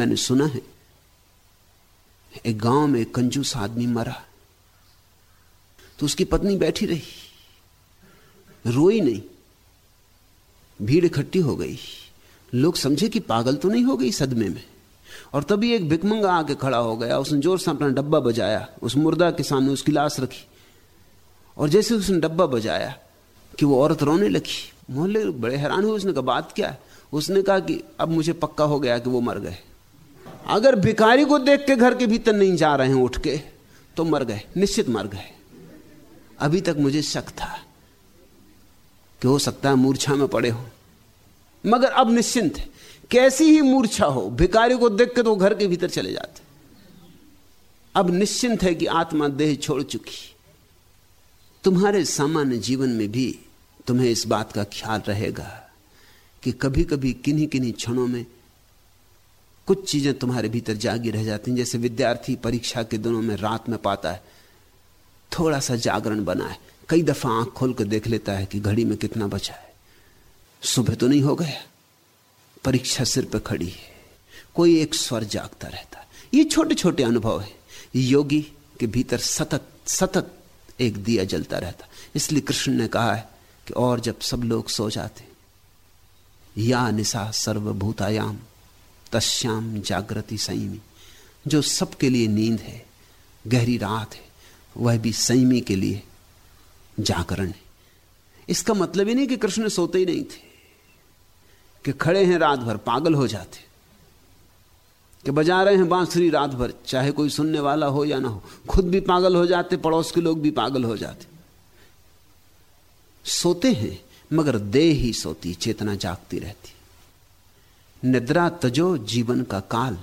मैंने सुना है। एक गाँव में कंजूस आदमी मरा। तो उसकी पत्नी बैठी रही। रोई नहीं। भीड़ इकट्ठी हो गई। लोग समझे कि पागल तो नहीं हो गई सदमे में। और तभी एक भिकमंगा आके खड़ा हो गया। उसने ज़ोर से अपना डब्बा बजाया। उस मुर्दा के सामने उसकी लाश रखी। और जैसे उसने डब्बा बजाया कि वो औरत रोने लगी। मोहल्ले बड़े हैरान हुए। उसने कहा, बात क्या है? उसने कहा कि, अब मुझे पक्का हो गया कि वो मर गए। अगर भिखारी को देख के घर के भीतर नहीं जा रहे हैं, उठ के तो मर गए, निश्चित मर गए। अभी तक मुझे शक था कि हो सकता है मूर्छा में पड़े हो। मगर अब निश्चिंत है। कैसी ही मूर्छा हो भिकारी को देख के तो घर के भीतर चले जाते। अब निश्चिंत है कि आत्मा देह छोड़ चुकी। तुम्हारे सामान्य जीवन में भी तुम्हें इस बात का ख्याल रहेगा कि कभी कभी किन्हीं किन्हीं क्षणों में कुछ चीज़ें तुम्हारे भीतर जागी रह जाती हैं, जैसे विद्यार्थी परीक्षा के दिनों में रात में पाता है। थोड़ा सा जागरण बना है। कई दफ़ा आँख खोल कर देख लेता है कि घड़ी में कितना बचा है। सुबह तो नहीं हो गया। परीक्षा सिर पर खड़ी है। कोई एक स्वर जागता रहता है। ये छोटे छोटे अनुभव है। योगी के भीतर सतत सतत एक दिया जलता रहता इसलिए कृष्ण ने कहा है कि और जब सब लोग सो जाते या निशा सर्वभूतायाम। तस्याम जागृति संयमी जो सबके लिए नींद है, गहरी रात है, वह भी संयमी के लिए जागरण है। इसका मतलब ही नहीं कि कृष्ण सोते ही नहीं थे, कि खड़े हैं रात भर, पागल हो जाते। कि बजा रहे हैं बांसुरी रात भर, चाहे कोई सुनने वाला हो या ना हो, खुद भी पागल हो जाते, पड़ोस के लोग भी पागल हो जाते। सोते हैं, मगर देह ही सोती, चेतना जागती रहती। निद्रा तजो जीवन का काल।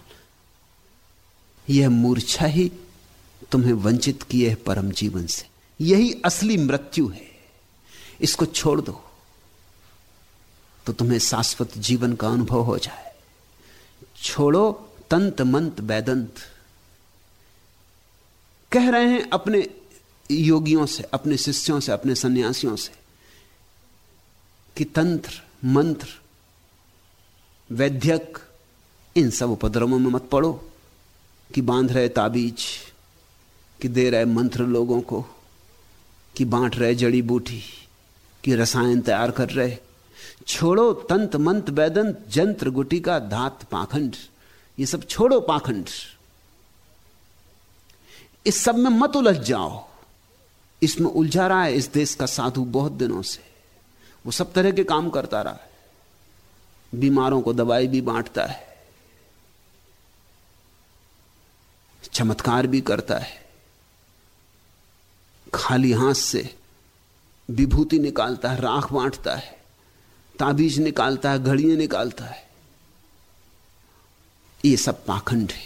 यह मूर्छा ही तुम्हें वंचित किए है परम जीवन से। यही असली मृत्यु है। इसको छोड़ दो। तो तुम्हें शाश्वत जीवन का अनुभव हो जाए। छोड़ो तंत मंत बैदंत कह रहे हैं अपने योगियों से, अपने शिष्यों से, अपने सन्यासियों से कि तंत्र, मंत्र वैद्यक, इन सब उपद्रवों में मत पड़ो कि बाँध रहे ताबीज, कि दे रहे मंत्र लोगों को, कि बांट रहे जड़ी बूटी, कि रसायन तैयार कर रहे। छोड़ो तंत मंत वेदंत, जंत्र गुटी का धात पाखंड। ये सब छोड़ो पाखंड। इस सब में मत उलझ जाओ। इसमें उलझा रहा है इस देश का साधु बहुत दिनों से। वो सब तरह के काम करता रहा है। बीमारों को दवाई भी बांटता है। चमत्कार भी करता है। खाली हाथ से विभूति निकालता है, राख बांटता है, ताबीज निकालता है, घड़ियाँ निकालता है। ये सब पाखंड है,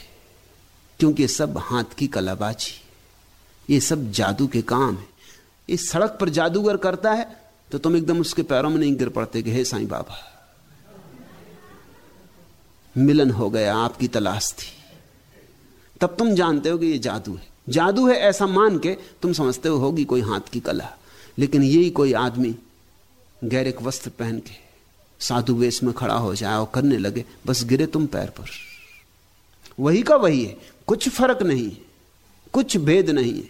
क्योंकि सब हाथ की कलाबाजी ये सब जादू के काम है। इस सड़क पर जादूगर करता है तो तुम एकदम उसके पैरों में नहीं गिर पड़ते कि, हे साईं बाबा मिलन हो गया, आपकी तलाश थी। तब तुम जानते हो कि ये जादू है। जादू है ऐसा मान के तुम समझते हो होगी कोई हाथ की कला। लेकिन यही कोई आदमी गैरिक वस्त्र पहन के साधु वेश में खड़ा हो जाए और करने लगे, बस गिरे तुम पैर पर। वही का वही है। कुछ फ़र्क नहीं कुछ भेद नहीं है।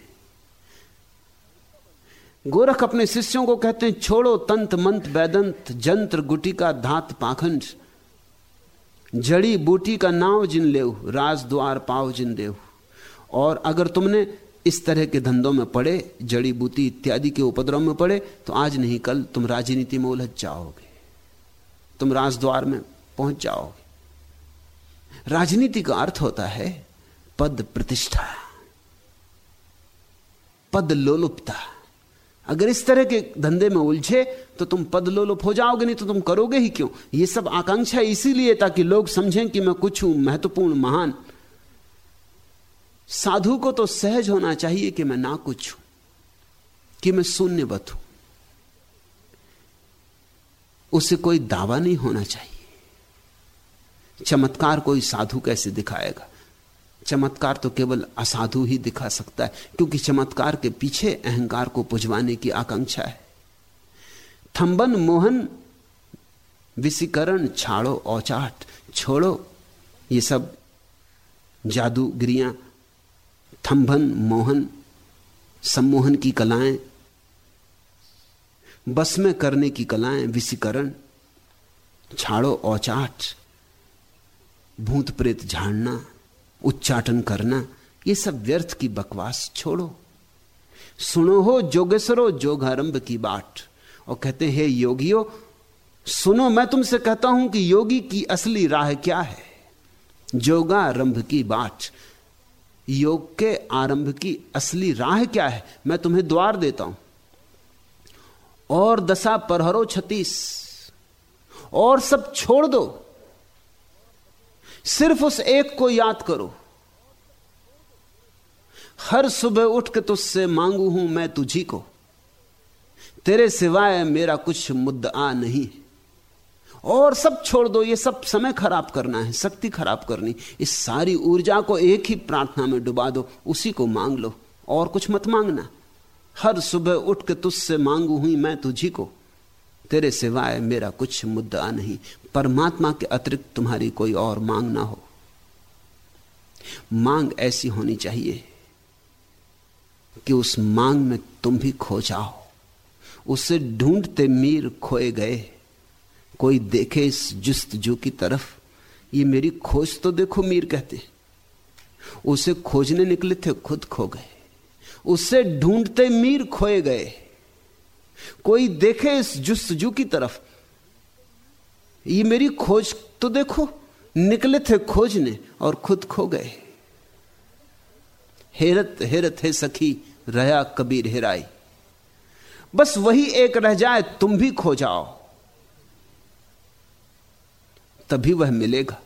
गोरख अपने शिष्यों को कहते हैं, छोड़ो तंत मंत वैदंत जंत्र गुटिका धात पाखंड। जड़ी बूटी का नाव जिन ले राज द्वार पाव जिन देव और अगर तुमने इस तरह के धंधों में पड़े, जड़ी बूटी इत्यादि के उपद्रव में पड़े तो आज नहीं, कल तुम राजनीति में उलझ जाओगे। तुम राजद्वार में पहुँच जाओगे। राजनीति का अर्थ होता है पद प्रतिष्ठा, पद लोलुपता। अगर इस तरह के धंधे में उलझे तो तुम पद लोलुप हो जाओगे नहीं तो तुम करोगे ही क्यों? ये सब आकांक्षा इसीलिए ताकि लोग समझें कि मैं कुछ हूँ, महत्वपूर्ण, महान। साधु को तो सहज होना चाहिए कि मैं ना कुछ हूँ, कि मैं शून्यवत हूँ। उसे कोई दावा नहीं होना चाहिए। चमत्कार कोई साधु कैसे दिखाएगा? चमत्कार तो केवल असाधु ही दिखा सकता है, क्योंकि चमत्कार के पीछे अहंकार को पुजवाने की आकांक्षा है। थंबन मोहन, विसीकरण छाड़ो औचाट, छोड़ो ये सब जादूगिरियाँ। थंभन मोहन, सम्मोहन की कलाएँ, बस में करने की कलाएँ, विसीकरण छाड़ो औचाट भूत प्रेत झाड़ना। उच्चाटन करना, ये सब व्यर्थ की बकवास छोड़ो। सुनो हो जोगेश्वरो, जोगारंभ की बाट। और कहते हैं योगियो, सुनो, मैं तुमसे कहता हूँ कि योगी की असली राह क्या है? जोगारंभ की बाट। योग के आरंभ की असली राह क्या है? मैं तुम्हें द्वार देता हूँ। और दशा परहरो छत्तीस। और सब छोड़ दो। सिर्फ़ उस एक को याद करो। हर सुबह उठ के तुझसे मांगू हूँ मैं तुझी को। तेरे सिवाय मेरा कुछ मुद्दा नहीं और सब छोड़ दो, ये सब समय खराब करना है, शक्ति खराब करनी। इस सारी ऊर्जा को एक ही प्रार्थना में डुबा दो, उसी को मांग लो। और कुछ मत मांगना। हर सुबह उठ के तुझसे मांगू हुई मैं तुझी को। तेरे सिवाय मेरा कुछ मुद्दा नहीं। परमात्मा के अतिरिक्त तुम्हारी कोई और मांग ना हो। मांग ऐसी होनी चाहिए कि उस मांग में तुम भी खो जाओ। उसे ढूंढते मीर खोए गए। कोई देखे इस जुस्त जुस्तजू की तरफ़, ये मेरी खोज तो देखो, मीर कहते। उसे खोजने निकले थे, खुद खो गए। उसे ढूंढते मीर खोए गए। कोई देखे इस जुस्तजू की तरफ़। ये मेरी खोज तो देखो, निकले थे खोजने और खुद खो गए। हेरत हेरत है सखी, रहा कबीर हेराई। बस वही एक रह जाए, तुम भी खो जाओ। तभी वह मिलेगा।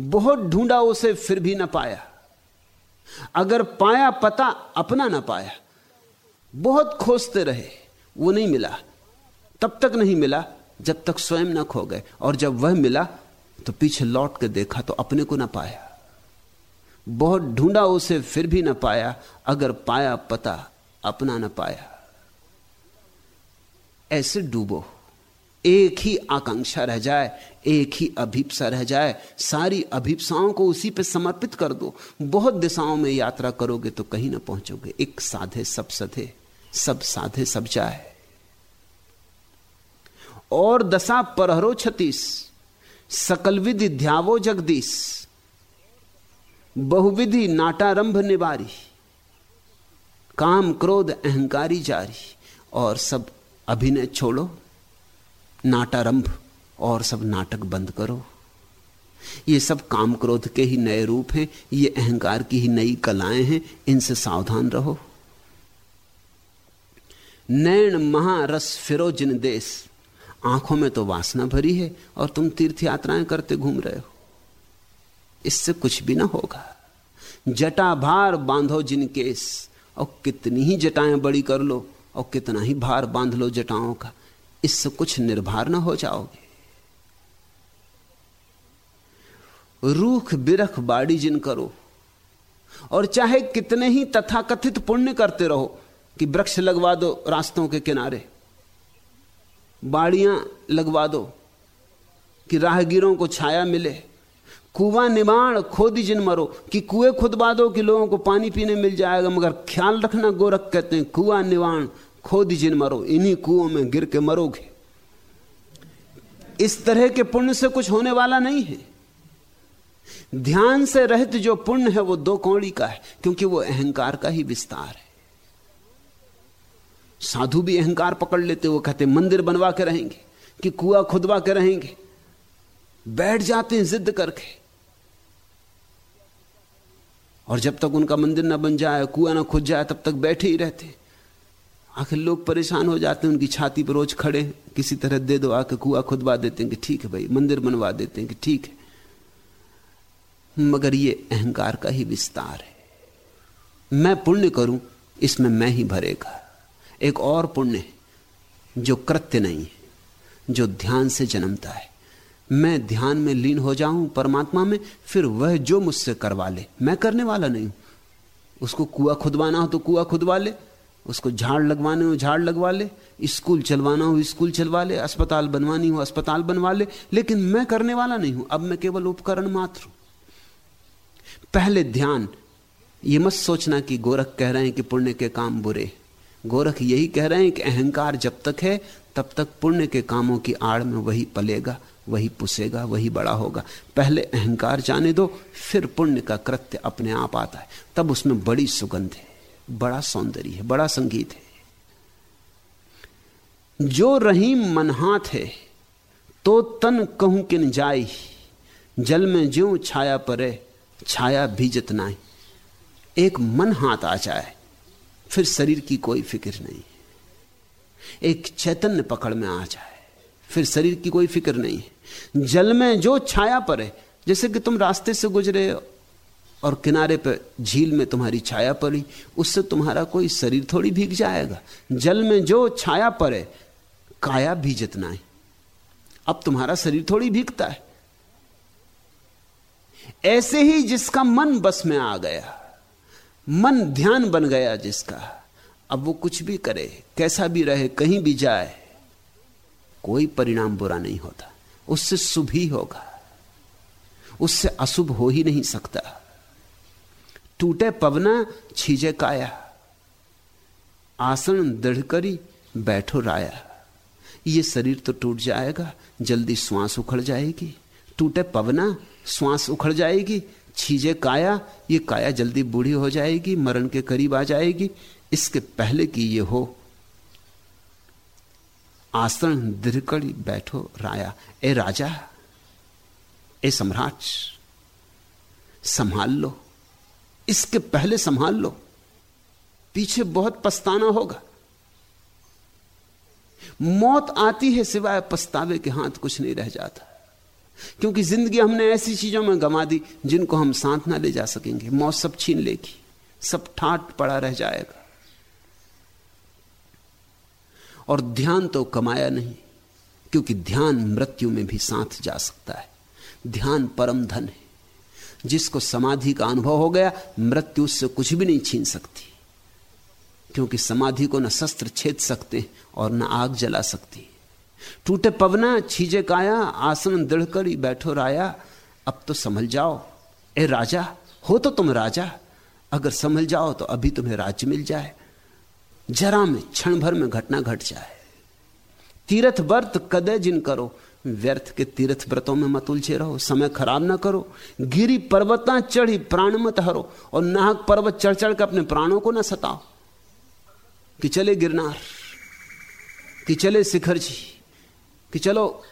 बहुत ढूंढा उसे, फिर भी ना पाया। अगर पाया, पता अपना ना पाया। बहुत खोजते रहे। वो नहीं मिला। तब तक नहीं मिला जब तक स्वयं ना खो गए। और जब वह मिला तो पीछे लौट के देखा तो अपने को ना पाया। बहुत ढूंढा उसे, फिर भी ना पाया। अगर पाया, पता अपना ना पाया। ऐसे डूबो। एक ही आकांक्षा रह जाए, एक ही अभिप्सा रह जाए, सारी अभिप्साओं को उसी पे समर्पित कर दो। बहुत दिशाओं में यात्रा करोगे तो कहीं ना पहुंचोगे। एक साधे सब सधे सब साधे सब जाए। और दशा परहरो छतीस, सकल विधि ध्यावो जगदीश, बहुविधि नाटारंभ निवारी, काम क्रोध अहंकारी जारी, और सब अभिनय छोड़ो, नाटारंभ और सब नाटक बंद करो। ये सब काम क्रोध के ही नए रूप हैं, ये अहंकार की ही नई कलाएँ हैं, इनसे सावधान रहो। नैन महारस फिरो जिन देश। आँखों में तो वासना भरी है और तुम तीर्थ यात्राएँ करते घूम रहे हो। इससे कुछ भी ना होगा। जटा भार बांधो जिन केस, और कितनी ही जटाएँ बड़ी कर लो, और कितना ही भार बाँध लो जटाओं का। इससे कुछ निर्भर ना हो जाओगे। रूख बिरख बाड़ी जिन करो, और चाहे कितने ही तथाकथित पुण्य करते रहो कि वृक्ष लगवा दो रास्तों के किनारे, बाड़ियाँ लगवा दो कि राहगीरों को छाया मिले, कुआ निमाण खोदी जिन मरो, कि कुएँ खुदवा दो कि लोगों को पानी पीने मिल जाएगा, मगर ख्याल रखना गोरख कहते हैं, कुआ निवाण खोदी जिन मरो, इन्हीं कुओं में गिर के मरोगे। इस तरह के पुण्य से कुछ होने वाला नहीं है। ध्यान से रहित जो पुण्य है वो दो कौड़ी का है, क्योंकि वो अहंकार का ही विस्तार है। साधु भी अहंकार पकड़ लेते वो कहते, मंदिर बनवा के रहेंगे कि कुआ खुदवा के रहेंगे। बैठ जाते हैं, जिद करके। और जब तक उनका मंदिर ना बन जाए, कुआ ना खुद जाए, तब तक बैठे ही रहते आखिर लोग परेशान हो जाते हैं, उनकी छाती पर रोज खड़े किसी तरह दे दो, आके कुआ खुदवा देते हैं कि ठीक है भाई, मंदिर बनवा देते हैं कि ठीक है। मगर ये अहंकार का ही विस्तार है। मैं पुण्य करूँ, इसमें मैं ही भरेगा। एक और पुण्य जो कृत्य नहीं है, जो ध्यान से जन्मता है। मैं ध्यान में लीन हो जाऊँ परमात्मा में, फिर वह जो मुझसे करवा ले। मैं करने वाला नहीं हूँ। उसको कुआ खुदवाना हो तो कुआ खुदवा ले, उसको झाड़ लगवाने हो झाड़ लगवा ले, स्कूल चलवाना हो स्कूल चलवा ले, अस्पताल बनवानी हो अस्पताल बनवा ले, लेकिन मैं करने वाला नहीं हूँ। अब मैं केवल उपकरण मात्र हूँ। पहले ध्यान, ये मत सोचना कि गोरख कह रहे हैं कि पुण्य के काम बुरे गोरख यही कह रहे हैं कि अहंकार जब तक है, तब तक पुण्य के कामों की आड़ में वही पलेगा, वही पुसेगा, वही बड़ा होगा। पहले अहंकार जाने दो, फिर पुण्य का कृत्य अपने आप आता है। तब उसमें बड़ी सुगंध है, बड़ा सौंदर्य है, बड़ा संगीत है। जो रहीम मनहात है तो तन कहूँ किन जाई जल में ज्यो छाया परे, छाया भी जितनाई एक मन हाथ आ जाए फिर शरीर की कोई फ़िक्र नहीं। एक चैतन्य पकड़ में आ जाए, फिर शरीर की कोई फ़िक्र नहीं। जल में जो छाया पड़े, जैसे कि तुम रास्ते से गुजरे और किनारे पर झील में तुम्हारी छाया पड़ी, उससे तुम्हारा कोई शरीर थोड़ी भीग जाएगा। जल में जो छाया पड़े, काया भी जितना है। अब तुम्हारा शरीर थोड़ी भीगता है। ऐसे ही जिसका मन बस में आ गया मन ध्यान बन गया जिसका। अब वो कुछ भी करे, कैसा भी रहे, कहीं भी जाए, कोई परिणाम बुरा नहीं होता। उससे शुभ ही होगा। उससे अशुभ हो ही नहीं सकता। टूटे पवना, छीजे काया। आसन दृढ़ करी, बैठो राया। ये शरीर तो टूट जाएगा, जल्दी श्वास उखड़ जाएगी। टूटे पवना, श्वास उखड़ जाएगी छीजे काया, ये काया जल्दी बूढ़ी हो जाएगी, मरण के करीब आ जाएगी। इसके पहले कि ये हो आसन दीर्घकड़ी बैठो राया, ए राजा, ए सम्राट, संभाल लो, इसके पहले संभाल लो, पीछे बहुत पछताना होगा। मौत आती है सिवाय पछतावे के हाथ कुछ नहीं रह जाता। क्योंकि ज़िंदगी हमने ऐसी चीज़ों में गंवा दी जिनको हम साथ ना ले जा सकेंगे। मौत सब छीन लेगी, सब ठाट पड़ा रह जाएगा। और ध्यान तो कमाया नहीं, क्योंकि ध्यान मृत्यु में भी साथ जा सकता है। ध्यान परम धन है। जिसको समाधि का अनुभव हो गया, मृत्यु उससे कुछ भी नहीं छीन सकती। क्योंकि समाधि को न शस्त्र छेद सकते और न आग जला सकती। टूटे पवना, छीजे काया, आसन दृढ़ कर बैठो राया। अब तो संभल जाओ। ए राजा, हो तो तुम राजा। अगर संभल जाओ तो अभी तुम्हें राज्य मिल जाए। जरा में क्षण भर में घटना घट जाए। तीर्थ व्रत कदे जिन करो, व्यर्थ के तीर्थ व्रतों में मत उलझे रहो। समय खराब ना करो। गिरी पर्वता चढ़ी प्राण मत हरो। और नाहक पर्वत चढ़ चढ़ कर अपने प्राणों को ना सताओ। कि चले गिरनार, कि चले शिखर जी। कि चलो,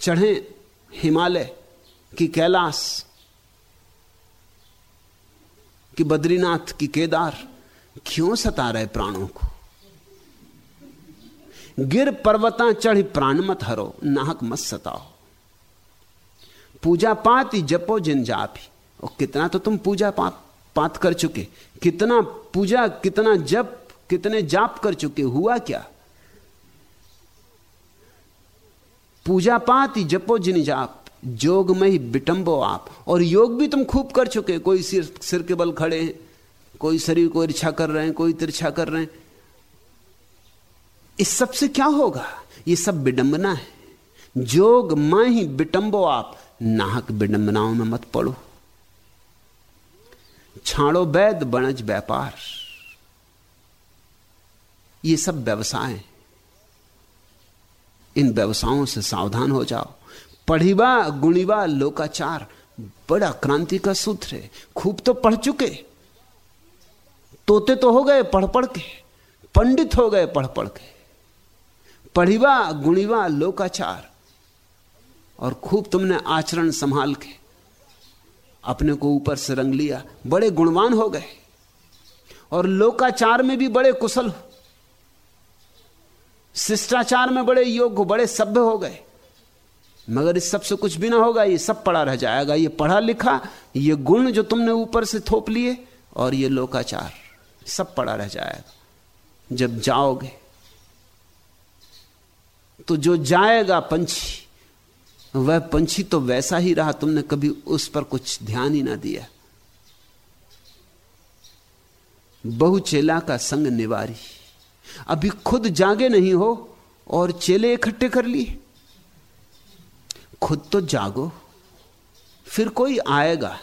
चढ़े हिमालय की कैलाश, कि बद्रीनाथ की केदार, क्यों सता रहे प्राणों को? गिर पर्वता चढ़ प्राण मत हरो, नाहक मत सताओ। पूजा पात जपो जिन जापी और कितना तो तुम पूजा पात पात कर चुके। कितना पूजा, कितना जप, कितने जाप कर चुके, हुआ क्या? पूजा पाती, जपो जिन जाप। जोग में ही बिटंबो आप। और योग भी तुम खूब कर चुके कोई सिर सिर के बल खड़े हैं, कोई शरीर को इच्छा कर रहे हैं, कोई तिरछा कर रहे हैं। इस सबसे क्या होगा? ये सब विडंबना है। जोग में ही बिटंबो आप। नाहक विडंबनाओं में मत पड़ो। छाड़ो वैद बणज व्यापार। ये सब व्यवसाय इन व्यवसायों से सावधान हो जाओ। पढ़ीवा, गुणीवा, लोकाचार, बड़ा क्रांति का सूत्र है। खूब तो पढ़ चुके। तोते तो हो गए पढ़ पढ़ के। पंडित हो गए पढ़ पढ़ के। पढ़ीवा, गुणीवा, लोकाचार। और खूब तुमने आचरण संभाल के अपने को ऊपर से रंग लिया। बड़े गुणवान हो गए। और लोकाचार में भी बड़े कुशल हो। शिष्टाचार में बड़े योग्य बड़े सभ्य हो गए। मगर इस सबसे कुछ भी ना होगा, ये सब पढ़ा रह जाएगा। ये पढ़ा लिखा, ये गुण जो तुमने ऊपर से थोप लिए, और ये लोकाचार, सब पढ़ा रह जाएगा। जब जाओगे तो जो जाएगा पंछी, वह पंछी तो वैसा ही रहा, तुमने कभी उस पर कुछ ध्यान ही ना दिया। बहु चेला का संग निवारी। अभी खुद जागे नहीं हो और चेले इकट्ठे कर लिए। खुद तो जागो, फिर कोई आएगा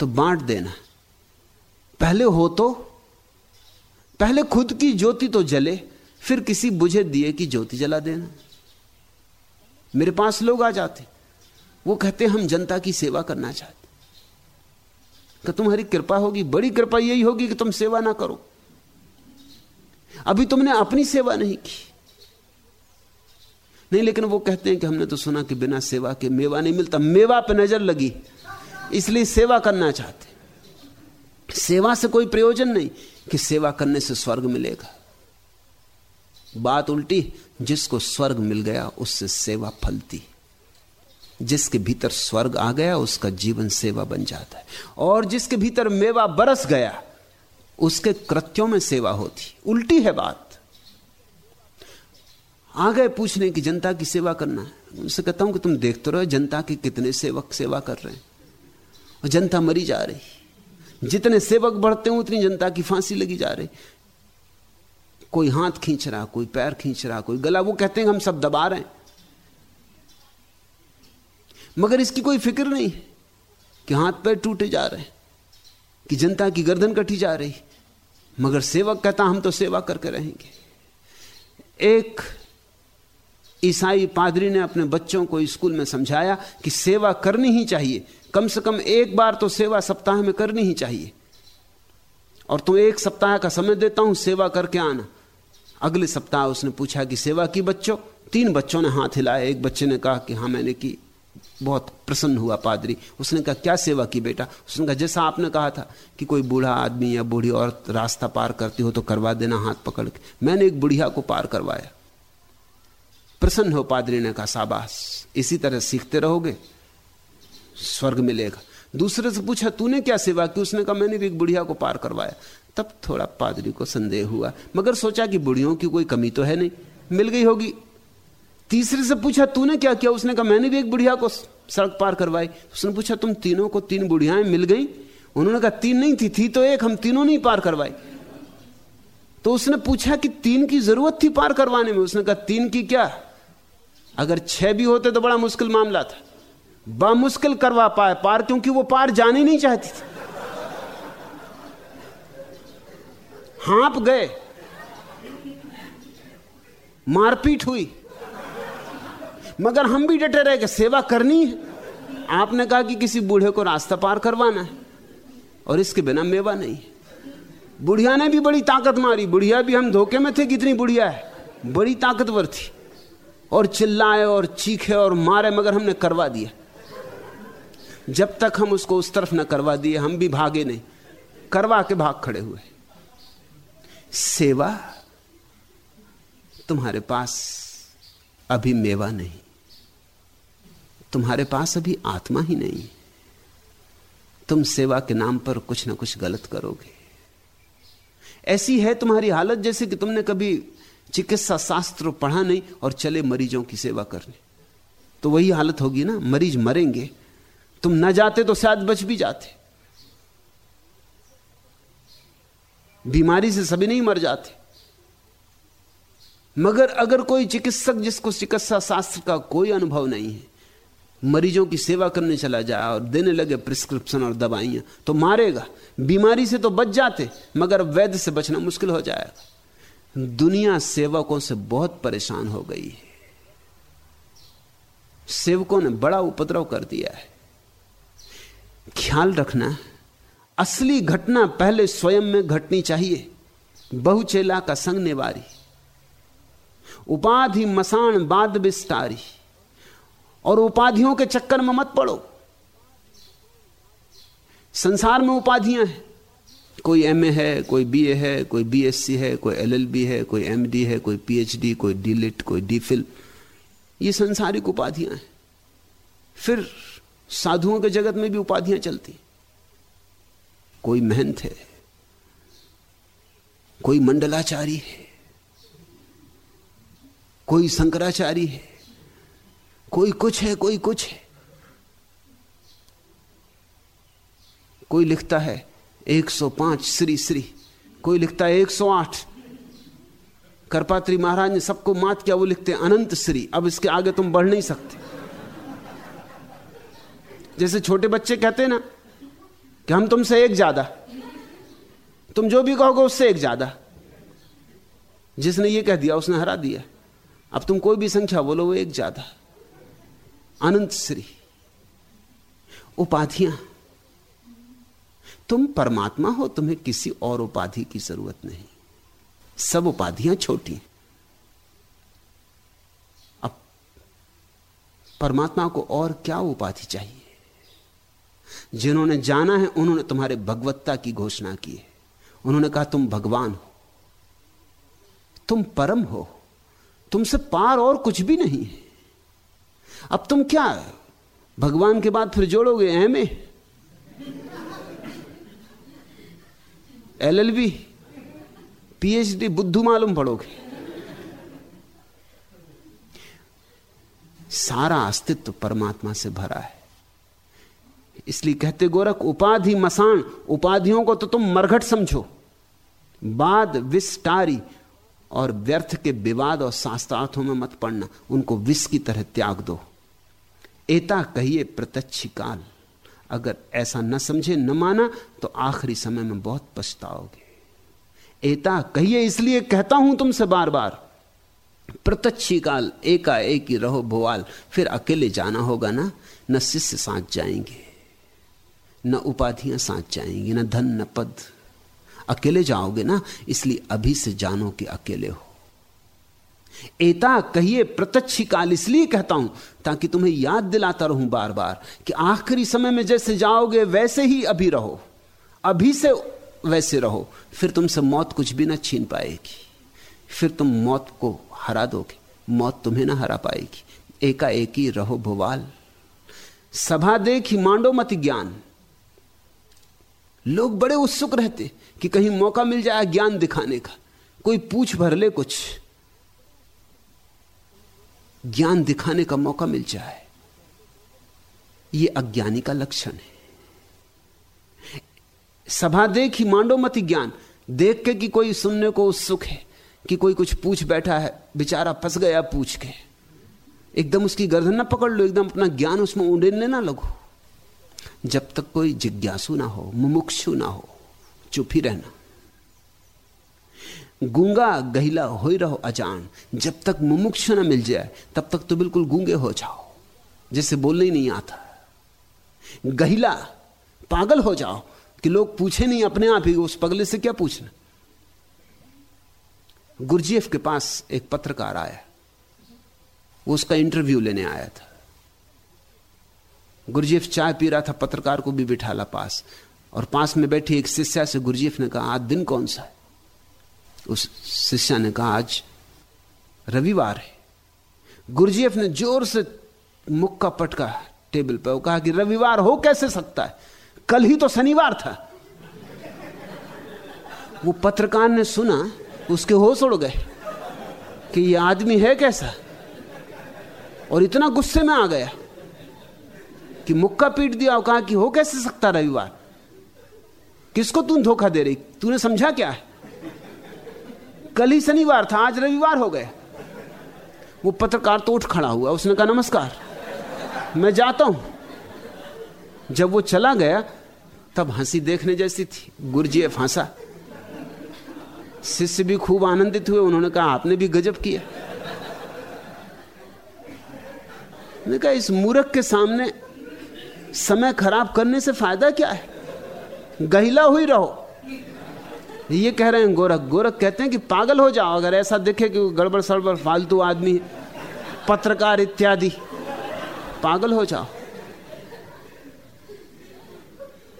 तो बांट देना। पहले हो तो पहले खुद की ज्योति तो जले, फिर किसी बुझे दिए की ज्योति जला देना। मेरे पास लोग आ जाते, वो कहते, हम जनता की सेवा करना चाहते तुम्हारी कृपा होगी, बड़ी कृपा यही होगी कि तुम सेवा ना करो। अभी तुमने अपनी सेवा नहीं की। नहीं, लेकिन वो कहते हैं कि हमने तो सुना कि बिना सेवा के मेवा नहीं मिलता। मेवा पे नज़र लगी, इसलिए सेवा करना चाहते सेवा से कोई प्रयोजन नहीं कि सेवा करने से स्वर्ग मिलेगा। बात उल्टी, जिसको स्वर्ग मिल गया, उससे सेवा फलती। जिसके भीतर स्वर्ग आ गया, उसका जीवन सेवा बन जाता है। और जिसके भीतर मेवा बरस गया उसके कृत्यों में सेवा होती। उल्टी है बात। आ गए पूछने की जनता की सेवा करना है। उनसे कहता हूँ कि तुम देखते रहो जनता के कितने सेवक सेवा कर रहे हैं। और जनता मरी जा रही। जितने सेवक बढ़ते हैं, उतनी जनता की फांसी लगी जा रही। कोई हाथ खींच रहा, कोई पैर खींच रहा, कोई गला, वो कहते हैं हम सब दबा रहे हैं। मगर इसकी कोई फ़िक्र नहीं कि हाथ पैर टूटे जा रहे हैं। कि जनता की गर्दन कटी जा रही। मगर सेवक कहता, हम तो सेवा करके रहेंगे। एक ईसाई पादरी ने अपने बच्चों को स्कूल में समझाया कि सेवा करनी ही चाहिए। कम से कम एक बार तो सेवा सप्ताह में करनी ही चाहिए। और तुम एक सप्ताह का समय देता हूँ, सेवा करके आना। अगले सप्ताह उसने पूछा कि सेवा की बच्चों? तीन बच्चों ने हाथ हिलाया एक बच्चे ने कहा कि हाँ मैंने की। बहुत प्रसन्न हुआ पादरी। उसने कहा, क्या सेवा की बेटा? उसने कहा, जैसा आपने कहा था कि कोई बूढ़ा आदमी या बूढ़ी औरत रास्ता पार करती हो तो करवा देना हाथ पकड़ के। मैंने एक बुढ़िया को पार करवाया। प्रसन्न हो पादरी ने कहा, शाबाश, इसी तरह सीखते रहोगे, स्वर्ग मिलेगा। दूसरे से पूछा, तूने क्या सेवा की? उसने कहा, मैंने भी एक बुढ़िया को पार करवाया। तब थोड़ा पादरी को संदेह हुआ, मगर सोचा कि बुढ़ियों की कोई कमी तो है नहीं। मिल गई होगी। तीसरे से पूछा, तूने क्या किया? उसने कहा, मैंने भी एक बुढ़िया को सड़क पार करवाई। उसने पूछा, तुम तीनों को तीन बुढ़ियाएँ मिल गई? उन्होंने कहा, तीन नहीं थी थी तो एक, हम तीनों नहीं पार करवाई। तो उसने पूछा कि तीन की ज़रूरत थी पार करवाने में? उसने कहा, तीन की क्या? अगर छह भी होते तो बड़ा मुश्किल मामला था। बामुश्किल करवा पाए, पार क्योंकि वो पार जाने नहीं चाहती थी। हाँप गए। मारपीट हुई। मगर हम भी डटे रहे कि सेवा करनी है। आपने कहा कि किसी बूढ़े को रास्ता पार करवाना है, और इसके बिना मेवा नहीं। बुढ़िया ने भी बड़ी ताकत मारी, बुढ़िया भी हम धोखे में थे, कितनी बुढ़िया है। बड़ी ताकतवर थी, और चिल्लाए, और चीखे, और मारे, मगर हमने करवा दिया। जब तक हम उसको उस तरफ़ न करवा दिए, हम भी भागे नहीं। करवा के भाग खड़े हुए। सेवा तुम्हारे पास अभी मेवा नहीं। तुम्हारे पास अभी आत्मा ही नहीं। तुम सेवा के नाम पर कुछ ना कुछ गलत करोगे। ऐसी है तुम्हारी हालत जैसे कि तुमने कभी चिकित्सा शास्त्र पढ़ा नहीं और चले मरीजों की सेवा करने। तो वही हालत होगी ना, मरीज़ मरेंगे। तुम ना जाते तो शायद बच भी जाते। बीमारी से सभी नहीं मर जाते। मगर अगर कोई चिकित्सक जिसको चिकित्सा शास्त्र का कोई अनुभव नहीं है मरीजों की सेवा करने चला जाए और देने लगे प्रिस्क्रिप्शन और दवाइयाँ तो मारेगा। बीमारी से तो बच जाते, मगर वैद्य से बचना मुश्किल हो जाएगा। दुनिया सेवकों से बहुत परेशान हो गई है। सेवकों ने बड़ा उपद्रव कर दिया है। ख्याल रखना, असली घटना पहले स्वयं में घटनी चाहिए। बहुचेला का संग निवारी। उपाधि मसान बाद विस्तारी और उपाधियों के चक्कर में मत पड़ो। संसार में उपाधियाँ हैं। कोई एमए है, कोई बीए है, कोई बीएससी है, कोई एलएलबी है, कोई एमडी है, कोई पीएचडी कोई डीलिट कोई डीफिल ये संसारिक उपाधियाँ हैं। फिर साधुओं के जगत में भी उपाधियाँ चलती कोई महंत है, कोई मंडलाचारी है, कोई शंकराचारी है कोई कुछ है, कोई कुछ है। कोई लिखता है 105 श्री श्री, कोई लिखता है 108 करपात्री महाराज ने सबको मात किया, वो लिखते अनंत श्री। अब इसके आगे तुम बढ़ नहीं सकते। जैसे छोटे बच्चे कहते हैं ना कि हम तुमसे एक ज़्यादा। तुम जो भी कहोगे उससे एक ज़्यादा। जिसने ये कह दिया, उसने हरा दिया। अब तुम कोई भी संख्या बोलो, वो एक ज़्यादा। अनंत श्री, उपाधियाँ। तुम परमात्मा हो, तुम्हें किसी और उपाधि की ज़रूरत नहीं। सब उपाधियाँ छोटी। अब परमात्मा को और क्या उपाधि चाहिए? जिन्होंने जाना है, उन्होंने तुम्हारे भगवत्ता की घोषणा की है। उन्होंने कहा, तुम भगवान हो। तुम परम हो। तुमसे पार और कुछ भी नहीं है। अब तुम क्या? भगवान के बाद फिर जोड़ोगे M L L B PhD, बुद्धू मालूम पड़ोगे। सारा अस्तित्व परमात्मा से भरा है। इसलिए कहते गोरख, उपाधि मसान उपाधियों को तो तुम मरघट समझो। बाद विस्टारी और व्यर्थ के विवाद और शास्त्रार्थों में मत पड़ना, उनको विष की तरह त्याग दो। एता कहिए प्रत्यक्ष काल। अगर ऐसा न समझे, न माना तो आखिरी समय में बहुत पछताओगे। एता कहिए, इसलिए कहता हूँ तुमसे बार बार प्रत्यक्षी काल एका एक ही रहो भोवाल, फिर अकेले जाना होगा ना? न शिष्य साथ जाएँगे, न उपाधियाँ साथ जाएँगी, न धन, न पद। अकेले जाओगे ना? इसलिए अभी से जानो कि अकेले हो। एता कहिए प्रत्यक्ष काल इसलिए कहता हूँ, ताकि तुम्हें याद दिलाता रहूँ बार बार कि आखिरी समय में जैसे जाओगे, वैसे ही अभी रहो। अभी से वैसे रहो, फिर तुमसे मौत कुछ भी ना छीन पाएगी। फिर तुम मौत को हरा दोगे, मौत तुम्हें ना हरा पाएगी। एका एक ही रहो भोवाल। सभा देखी मांडो मत ज्ञान। लोग बड़े उत्सुक रहते कि कहीं मौका मिल जाए ज्ञान दिखाने का। कोई पूछ भर ले कुछ। ज्ञान दिखाने का मौका मिल जाए। यह अज्ञानी का लक्षण है। सभा देख ही मांडो मत ज्ञान। देख के कि कोई सुनने को उत्सुक है, कि कोई कुछ पूछ बैठा है, बेचारा फंस गया पूछ के। एकदम उसकी गर्दन ना पकड़ लो, एकदम अपना ज्ञान उसमें उड़ेलने ना लगो। जब तक कोई जिज्ञासु ना हो, मुमुक्षु ना हो, चुप ही रहना। गूँगा गहिला हो ही रहो अजान। जब तक मुमुक्ष न मिल जाए, तब तक तो बिल्कुल गूँगे हो जाओ। जैसे बोलने ही नहीं आता। गहिला, पागल हो जाओ कि लोग पूछे नहीं अपने आप ही, उस पगले से क्या पूछना? गुरजीएफ के पास एक पत्रकार आया। वो उसका इंटरव्यू लेने आया था। गुरजीएफ चाय पी रहा था, पत्रकार को भी बिठाला पास। और पास में बैठी एक शिष्या से गुरजीएफ ने कहा, आज दिन कौन सा है? उस शिष्या ने कहा, आज रविवार है। गुरजीएफ ने ज़ोर से मुक्का पटका टेबल पर कहा कि रविवार हो कैसे सकता है? कल ही तो शनिवार था। वो पत्रकार ने सुना, उसके होश उड़ गए कि ये आदमी है कैसा? और इतना गुस्से में आ गया कि मुक्का पीट दिया और कहा कि हो कैसे सकता रविवार? किसको तू धोखा दे रही? तूने समझा क्या है? कल ही शनिवार था, आज रविवार हो गए। वो पत्रकार तो उठ खड़ा हुआ, उसने कहा, नमस्कार, मैं जाता हूँ। जब वो चला गया, तब हँसी देखने जैसी थी, गुरजी फांसा। शिष्य भी खूब आनंदित हुए, उन्होंने कहा, आपने भी गजब किया। मैंने कहा, इस मूर्ख के सामने समय खराब करने से फ़ायदा क्या है? गहिला हुई रहो। ये कह रहे हैं, गोरख गोरख कहते हैं कि पागल हो जाओ, अगर ऐसा दिखे कि गड़बड़, सड़बड़, फालतू आदमी, पत्रकार इत्यादि। पागल हो जाओ।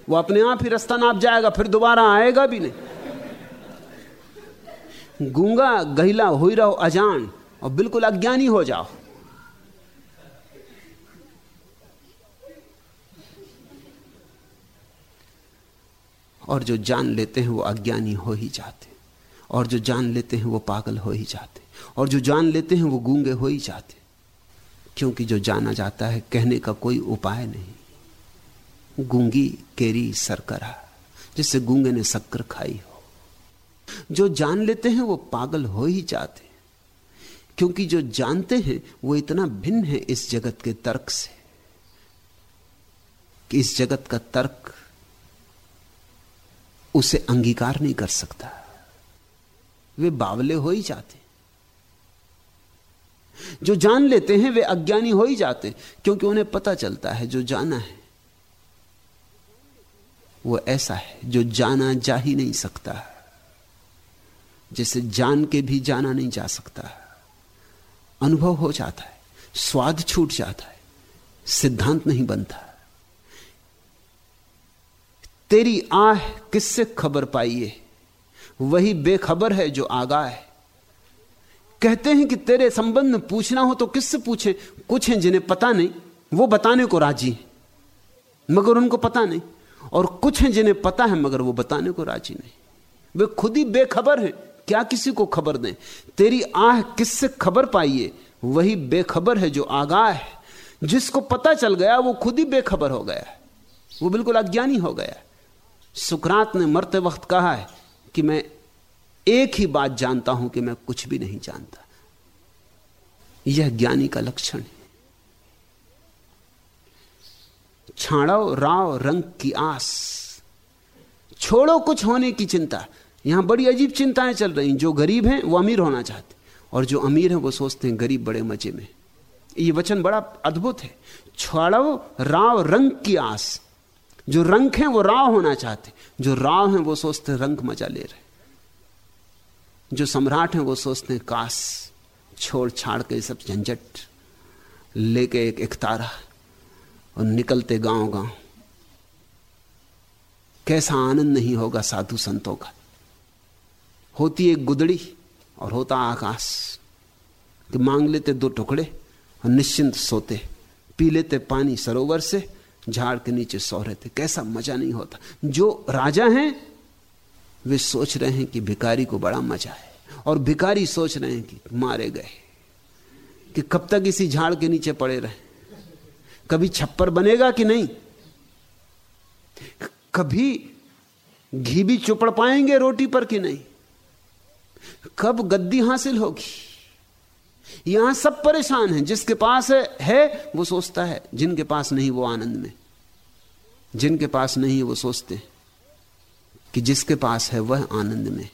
वो अपने आप ही रास्ता नाप जाएगा, फिर दोबारा आएगा भी नहीं। गूँगा, गहिला हो रहो अजान, और बिल्कुल अज्ञानी हो जाओ। और जो जान लेते हैं वो अज्ञानी हो ही जाते और जो जान लेते हैं वो पागल हो ही जाते और जो जान लेते हैं वो गूँगे हो ही जाते क्योंकि जो जाना जाता है, कहने का कोई उपाय नहीं। गूँगी केरी सरकरा, जिससे गूँगे ने शक्कर खाई हो। जो जान लेते हैं वो पागल हो ही जाते क्योंकि जो जानते हैं, वो इतना भिन्न है इस जगत के तर्क से, कि इस जगत का तर्क उसे अंगीकार नहीं कर सकता। वे बावले हो ही जाते जो जान लेते हैं, वे अज्ञानी हो ही जाते क्योंकि उन्हें पता चलता है, जो जाना है, वो ऐसा है, जो जाना जा ही नहीं सकता, जिसे जान के भी जाना नहीं जा सकता। अनुभव हो जाता है, स्वाद छूट जाता है, सिद्धांत नहीं बनता। तेरी आह किससे खबर पाई है? वही बेखबर है जो आगा है। कहते हैं कि तेरे संबंध पूछना हो तो किससे पूछे? कुछ हैं जिन्हें पता नहीं, वो बताने को राज़ी हैं, मगर उनको पता नहीं। और कुछ हैं जिन्हें पता है, मगर वो बताने को राज़ी नहीं। वे खुद ही बेखबर हैं, क्या किसी को खबर दें? तेरी आह किससे खबर पाइए वही बेखबर है जो आगाह है। जिसको पता चल गया, वो खुद ही बेखबर हो गया वो बिल्कुल अज्ञानी हो गया सुकरात ने मरते वक्त कहा है कि मैं एक ही बात जानता हूँ कि मैं कुछ भी नहीं जानता। यह ज्ञानी का लक्षण है। छाड़ो, राव, रंग की आस। छोड़ो कुछ होने की चिंता। यहाँ बड़ी अजीब चिंताएँ चल रही जो गरीब हैं, वो अमीर होना चाहते और जो अमीर हैं, वो सोचते हैं, गरीब बड़े मज़े में ये वचन बड़ा अद्भुत है। छाड़ो, राव, रंग की आस। जो रंग हैं वो राव होना चाहते, जो राव हैं वो सोचते रंग मज़ा ले रहे। जो सम्राट हैं वो सोचते काश छोड़ छाड़ के सब झंझट, लेके एक एक तारा और निकलते गाँव गाँव कैसा आनंद नहीं होगा साधु संतों का। होती एक गुदड़ी और होता आकाश कि मांग लेते दो टुकड़े और निश्चिंत सोते, पी लेते पानी सरोवर से झाड़ के नीचे सो रहे थे। कैसा मज़ा नहीं होता। जो राजा हैं, वे सोच रहे हैं कि भिकारी को बड़ा मज़ा है। और भिकारी सोच रहे हैं कि मारे गए। कि कब तक इसी झाड़ के नीचे पड़े रहे। कभी छप्पर बनेगा कि नहीं? कभी घी भी चुपड़ पाएँगे रोटी पर कि नहीं? कब गद्दी हासिल होगी? यहाँ सब परेशान हैं। जिसके पास है, है वो सोचता है। जिनके पास नहीं वो आनंद में। जिनके पास नहीं वो सोचते कि जिसके पास है वह आनंद में।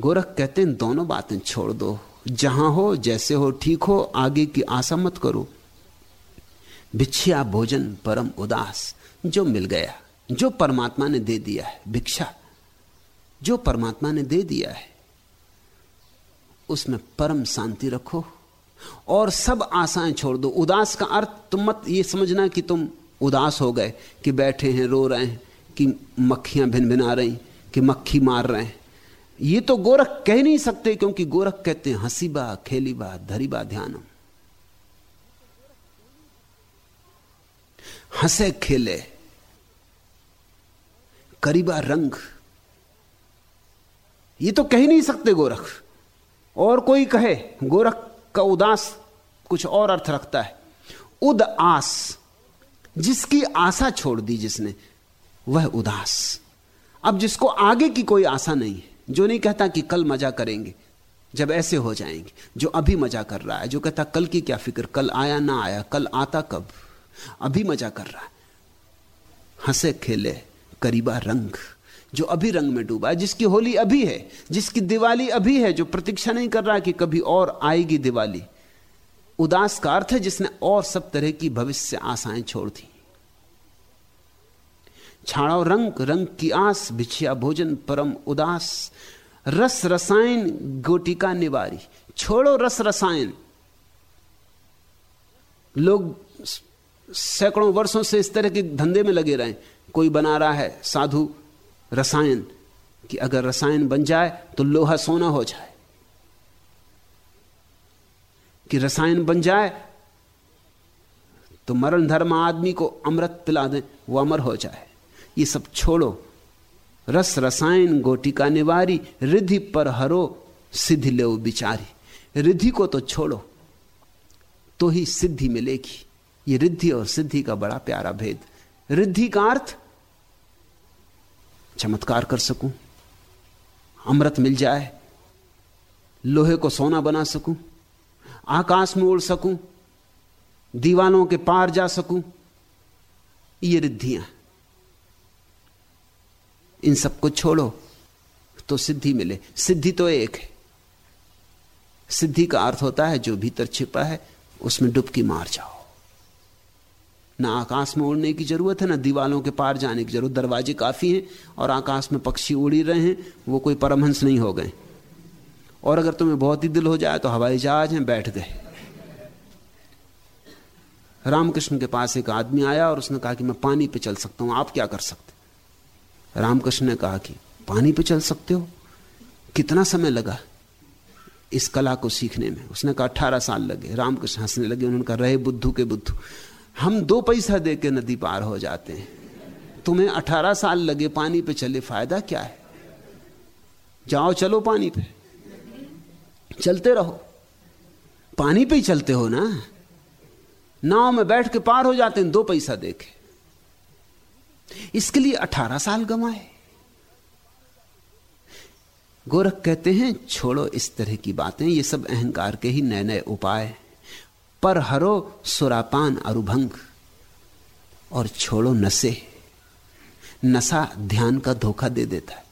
गोरख कहते हैं दोनों बातें छोड़ दो। जहाँ हो जैसे हो ठीक हो। आगे की आशा मत करो। भिक्षिया भोजन परम उदास। जो मिल गया जो परमात्मा ने दे दिया है भिक्षा। जो परमात्मा ने दे दिया है उसमें परम शांति रखो और सब आशाएँ छोड़ दो। उदास का अर्थ, तुम मत ये समझना कि तुम उदास हो गए, कि बैठे हैं, रो रहे हैं, कि मक्खियाँ भिन भिन रही, कि मक्खी मार रहे हैं। ये तो गोरख कह नहीं सकते, क्योंकि गोरख कहते हैं, हंसीबा, खेलीबा, धरीबा, ध्यानम। हंसे, खेले। करीबा रंग। ये तो कह नहीं सकते गोरख। और कोई कहे, गोरख का उदास कुछ और अर्थ रखता है। उद आस, जिसकी आशा छोड़ दी जिसने, वह उदास। अब जिसको आगे की कोई आशा नहीं है, जो नहीं कहता कि कल मज़ा करेंगे, जब ऐसे हो जाएँगे, जो अभी मज़ा कर रहा है, जो कहता कल की क्या फ़िक्र, कल आया ना आया, कल आता कब, अभी मज़ा कर रहा है। हंसे खेले, करीबा रंग जो अभी रंग में डूबा है, जिसकी होली अभी है, जिसकी दिवाली अभी है, जो प्रतीक्षा नहीं कर रहा कि कभी और आएगी दिवाली। उदास का अर्थ है जिसने और सब तरह की भविष्य आशाएँ छोड़ दी। छाड़ो रंग रंग की आस, बिछिया भोजन, परम उदास। रस रसायन, गोटिका निवारी। छोड़ो रस रसायन। लोग सैकड़ों वर्षों से इस तरह के धंधे में लगे रहे। कोई बना रहा है, साधु रसायन, कि अगर रसायन बन जाए तो लोहा सोना हो जाए। कि रसायन बन जाए तो मरण धर्म आदमी को अमृत पिला दें, वो अमर हो जाए। ये सब छोड़ो। रस, रसायन गोटिका निवारी रिधि पर हरो, सिद्धि ले बिचारी। रिधि को तो छोड़ो तो ही सिद्धि मिलेगी। ये रिद्धि और सिद्धि का बड़ा प्यारा भेद। रिद्धि का अर्थ चमत्कार कर सकूँ? अमृत मिल जाए, लोहे को सोना बना सकूँ, आकाश में उड़ सकूँ, दीवानों के पार जा सकूँ। ये रिद्धियाँ। इन सबको छोड़ो तो सिद्धि मिले। सिद्धि तो एक है। सिद्धि का अर्थ होता है, जो भीतर छिपा है, उसमें डुबकी मार जाओ। ना आकाश में उड़ने की ज़रूरत है, ना दीवालों के पार जाने की ज़रूरत। दरवाजे काफ़ी हैं और आकाश में पक्षी उड़ी रहे हैं, वो कोई परमहंस नहीं हो गए। और अगर तुम्हें बहुत ही दिल हो जाए तो हवाई जहाज़ हैं बैठ गए। रामकृष्ण के पास एक आदमी आया और उसने कहा कि मैं पानी पे चल सकता हूँ, आप क्या कर सकते? रामकृष्ण ने कहा कि पानी पे चल सकते हो? कितना समय लगा इस कला को सीखने में? उसने कहा, अठारह साल लगे। रामकृष्ण हंसने लगे, उन्होंने कहा, रहे बुद्धू के बुद्धू। हम दो पैसा दे के नदी पार हो जाते हैं। तुम्हें अठारह साल लगे पानी पे चले फ़ायदा क्या है? जाओ चलो पानी पे। चलते रहो। पानी पे ही चलते हो ना? नाव में बैठ के पार हो जाते हैं, दो पैसा देखे इसके लिए अठारह साल गंवाए। गोरख कहते हैं, छोड़ो इस तरह की बातें, ये सब अहंकार के ही नए नए उपाय। पर हरो सुरापान अरुभंग। और छोड़ो नशे। नशा ध्यान का धोखा दे देता है।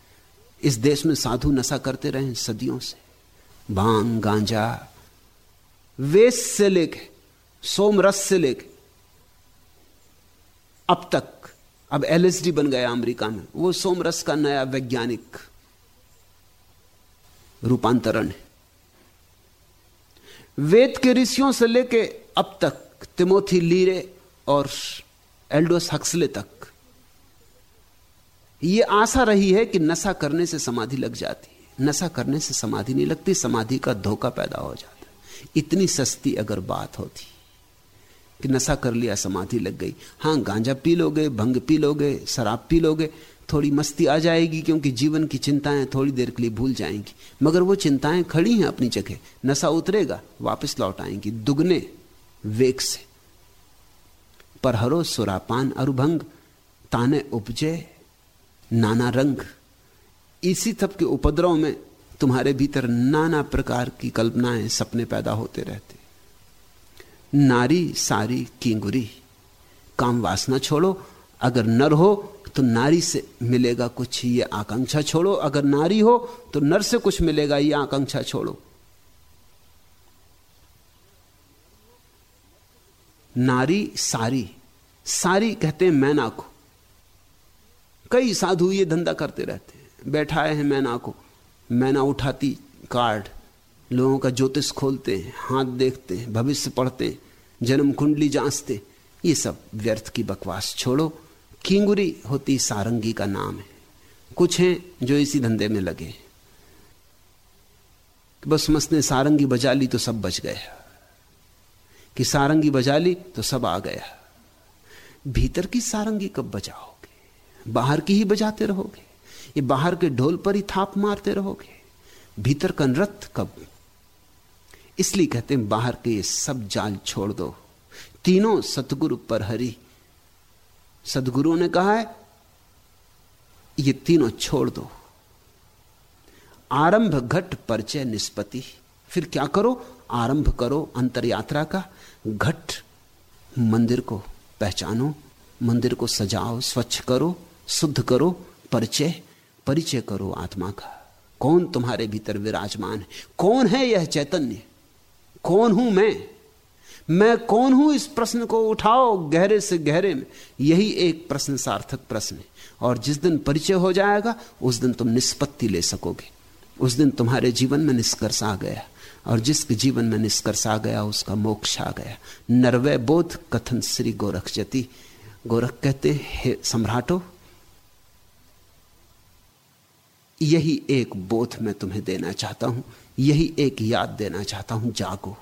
इस देश में साधु नशा करते रहे सदियों से। भाँग गांजा, वेश से लेके, सोमरस से लेके। अब तक, अब एलएसडी बन गया अमेरिका में। वो सोमरस का नया वैज्ञानिक रूपांतरण है। वेद के ऋषियों से लेके अब तक तिमोथी लीरे और एल्डोस हक्सले तक यह आशा रही है कि नशा करने से समाधि लग जाती है। नशा करने से समाधि नहीं लगती, समाधि का धोखा पैदा हो जाता इतनी सस्ती अगर बात होती कि नशा कर लिया, समाधि लग गई। हाँ, गांजा पी लोगे, भंग पी लोगे, शराब पी लोगे थोड़ी मस्ती आ जाएगी क्योंकि जीवन की चिंताएँ थोड़ी देर के लिए भूल जाएँगी। मगर वो चिंताएँ खड़ी हैं अपनी जगह। नशा उतरेगा, वापस लौट आएँगी। दुगने वेग से। पर हरो सुरापान अरुभंग, ताने उपजे नाना रंग। इसी तब के उपद्रव में तुम्हारे भीतर नाना प्रकार की कल्पनाएँ सपने पैदा होते रहते। नारी सारी किंगुरी काम वासना छोड़ो, अगर नर हो तो नारी से मिलेगा कुछ ये आकांक्षा छोड़ो। अगर नारी हो तो नर से कुछ मिलेगा, ये आकांक्षा छोड़ो। नारी सारी सारी कहते हैं मैना को कई साधु ये धंधा करते रहते हैं। बैठाए हैं मैना को मैना उठाती कार्ड। लोगों का ज्योतिष खोलते हैं, हाथ देखते हैं, भविष्य पढ़ते हैं, जन्म कुंडली जांचते ये सब व्यर्थ की बकवास छोड़ो। किंगुरी होती सारंगी का नाम है। कुछ हैं जो इसी धंधे में लगे कि बस मसने सारंगी बजा ली तो सब बच गया कि सारंगी बजा ली तो सब आ गया। भीतर की सारंगी कब बजाओगे? बाहर की ही बजाते रहोगे। ये बाहर के ढोल पर ही थाप मारते रहोगे। भीतर का नृत्य कब? इसलिए कहते हैं, बाहर के ये सब जाल छोड़ दो। तीनों सतगुरु पर हरी। सदगुरु ने कहा है, ये तीनों छोड़ दो। आरंभ घट परिचय निष्पत्ति। फिर क्या करो? आरंभ करो अंतर यात्रा का। घट, मंदिर को पहचानो, मंदिर को सजाओ, स्वच्छ करो, शुद्ध करो, परिचय परिचय करो आत्मा का। कौन तुम्हारे भीतर विराजमान है? कौन है यह चैतन्य? कौन हूँ मैं? मैं कौन हूँ इस प्रश्न को उठाओ गहरे से गहरे में? यही एक प्रश्न, सार्थक प्रश्न है। और जिस दिन परिचय हो जाएगा, उस दिन तुम निष्पत्ति ले सकोगे। उस दिन तुम्हारे जीवन में निष्कर्ष आ गया। और जिसके जीवन में निष्कर्ष आ गया, उसका मोक्ष आ गया। नरवय बोध कथन श्री गोरख जति गोरख कहते हैं सम्राटो, यही एक बोध मैं तुम्हें देना चाहता हूँ। यही एक याद देना चाहता हूँ। जागो।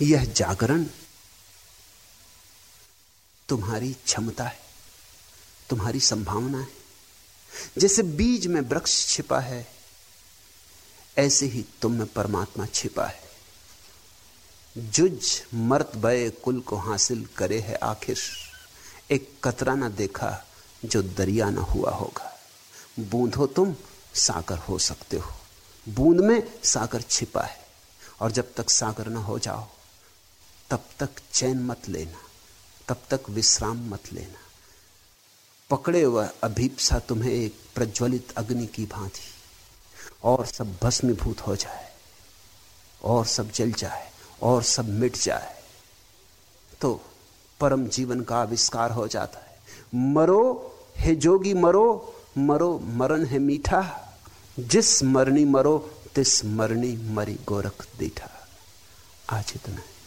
यह जागरण तुम्हारी क्षमता है, तुम्हारी संभावना है। जैसे बीज में वृक्ष छिपा है, ऐसे ही तुम में परमात्मा छिपा है। जुज मर्त बय कुल को हासिल करे है आखिर। एक कतरा ना देखा जो दरिया ना हुआ होगा। बूंद हो तुम साकर हो सकते हो। बूंद में साकर छिपा है, और जब तक सागर ना हो जाओ तब तक चैन मत लेना, तब तक विश्राम मत लेना। पकड़े हुआ अभीपसा तुम्हें एक प्रज्वलित अग्नि की भांति, और सब भस्मीभूत हो जाए, और सब जल जाए, और सब मिट जाए। तो परम जीवन का आविष्कार हो जाता है। मरो हे जोगी, मरो मरो, मरण है मीठा। जिस मरनी मरो, तिस मरनी मरी गोरख दीठा। आज इतना है।